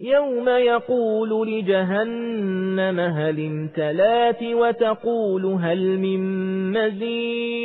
يوم يقول لجهنم هل امتلات وتقول هل من مزيد